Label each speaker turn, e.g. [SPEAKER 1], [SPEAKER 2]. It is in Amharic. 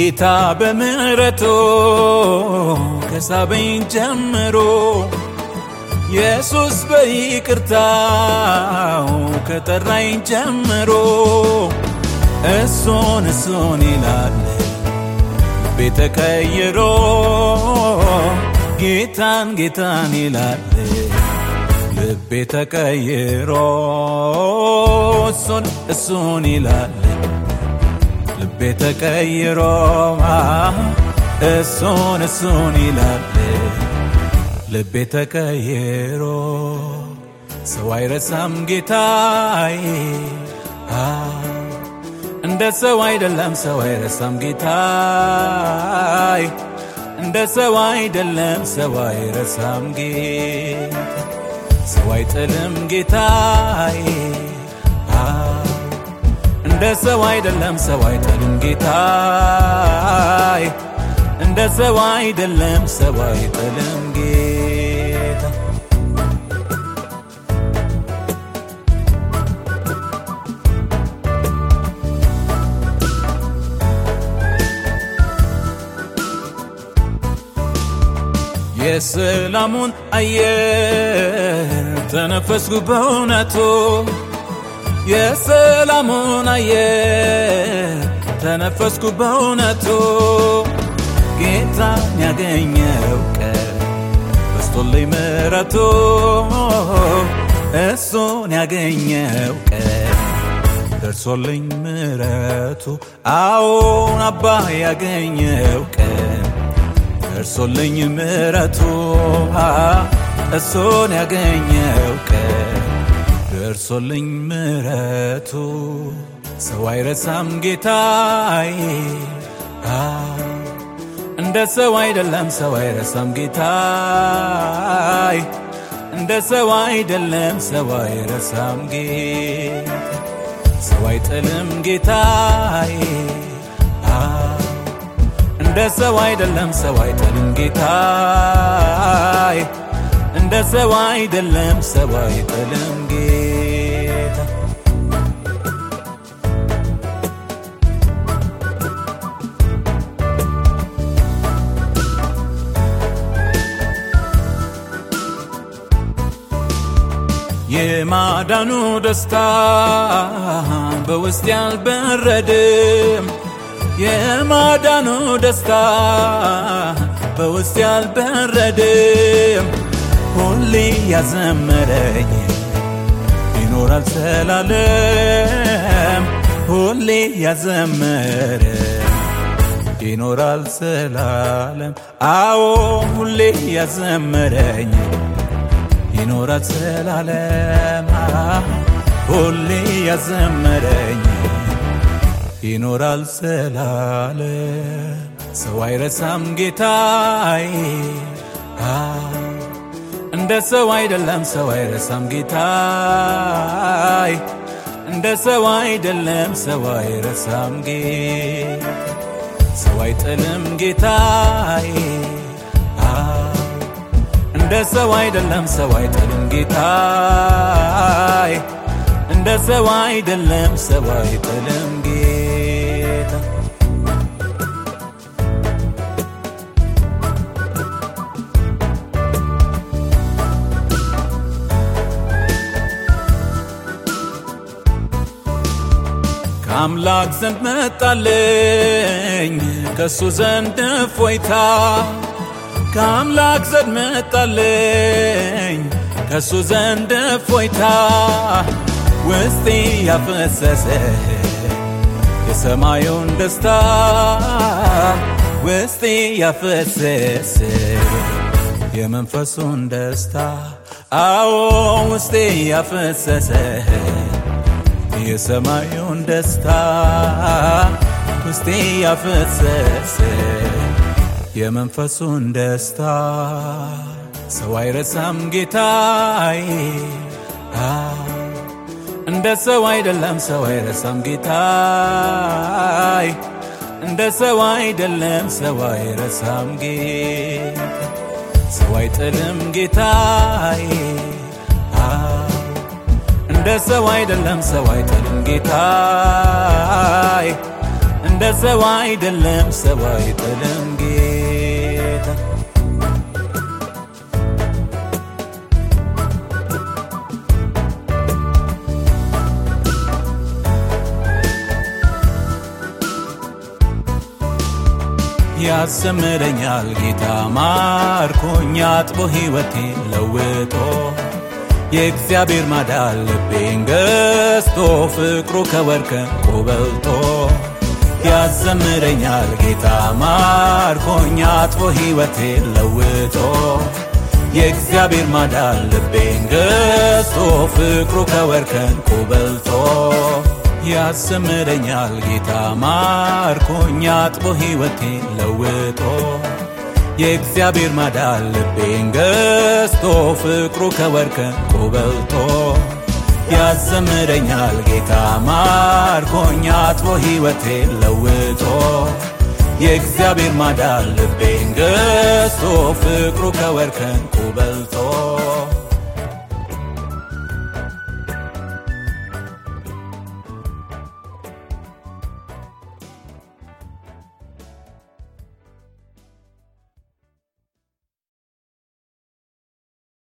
[SPEAKER 1] ጌታ በምሕረቱ ከሳበኝ ጀምሮ ኢየሱስ በይቅርታው ከጠራኝ ጀምሮ እሱን እሱን ይላል ልቤ ተቀይሮ ጌታን ጌታን ይላል ልቤ ተቀይሮ እሱን እሱን ይላል ልቤ ተቀይሮ እሱን እሱን ይላል። ልቤ ተቀይሮ ሰው አይረሳም ጌታዬ። እንደ ሰው አይደለም ሰው አይረሳም ጌታዬ። እንደ ሰው አይደለም ሰው አይረሳም ጌታ ሰው አይጥልም ጌታዬ እንደ ሰው አይደለም ሰው አይጥልም ጌታዬ። እንደ ሰው አይደለም ሰው አይጥልም ጌታ። የሰላሙን አየር ተነፈስኩ በእውነቱ የሰላሙን አየር ተነፈስኩ በእውነቱ። ጌታን ያገኘው ቀን በስቶልኝ ምሕረቱ እሱን ያገኘው ቀን ደርሶልኝ ምሕረቱ አዎን አባ ያገኘው ቀን ደርሶልኝ ምሕረቱ እሱን ያገኘው ቀን ደርሶልኝ ምሕረቱ ሰው አይረሳም ጌታዬ። እንደ ሰው አይደለም ሰው አይረሳም ጌታዬ። እንደ ሰው አይደለም ሰው አይረሳም ጌታ ሰው አይጥልም ጌታዬ። እንደ ሰው አይደለም ሰው አይጥልም ጌታዬ እንደ ሰው አይደለም ሰው አይጥልም ጌታ። የማዳኑ ደስታ በውስጥ ያልበረድም የማዳኑ ደስታ በውስጥ ያልበረድም ሁሌ ያዘመረኝ ይኖራል ዘላለም ሁሌ ያዘመረ ይኖራል ዘላለም አዎ ሁሌ ያዘመረኝ ይኖራል ዘላለም ሁሌ ያዘመረኝ ይኖራል ዘላለም ሰው አይረሳም ጌታዬ እንደ ሰው አይደለም ሰው አይረሳም ጌታዬ። እንደ ሰው አይደለም ሰው አይረሳም ጌታ ሰው አይጥልም ጌታዬ። እንደ ሰው አይደለም ሰው አይጥልም ጌታዬ። እንደ ሰው አይደለም ሰው አይጥልም ጌታ ከአምላክ ዘንድ መጣለኝ ከእሱ ዘንድ እፎይታ ከአምላክ ዘንድ መጣለኝ ከእሱ ዘንድ እፎይታ ውስጤ ያፈሰሰ የሰማዩን ደስታ ውስጤ ያፈሰሰ የመንፈሱን ደስታ አዎ ውስጤ ያፈሰሰ የሰማዩን ደስታ ውስጤ ያፈሰሰ የመንፈሱን ደስታ ሰው አይረሳም ጌታዬ። እንደ ሰው አይደለም ሰው አይረሳም ጌታዬ። እንደ ሰው አይደለም ሰው አይረሳም ጌታ ሰው አይጥልም ጌታዬ እንደ ሰው አይደለም ሰው አይጥልም ጌታዬ። እንደ ሰው አይደለም ሰው አይጥልም ጌታ። ያሰምረኛል ጌታ ማርኮኝ አጥቦ ሕይወቴን ለውጦ የእግዚአብሔር ማዳን ልቤን ገዝቶ ፍቅሩ ከወርቅ በልጦ ያዘምረኛል ጌታ ማርኮኝ አጥቦ ሕይወቴን ለውጦ የእግዚአብሔር ማዳን ልቤን ገዝቶ ፍቅሩ ከወርቅ በልጦ ያዘምረኛል ጌታ ማርኮኝ አጥቦ ሕይወቴን ለውጦ የእግዚአብሔር ማዳን ልቤን ገዝቶ ፍቅሩ ከወርቅ በልጦ ያዘምረኛል ጌታ ማርኮኝ አጥቦ ሕይወቴን ለውጦ የእግዚአብሔር ማዳን ልቤን ገዝቶ ፍቅሩ ከወርቅ በልጦ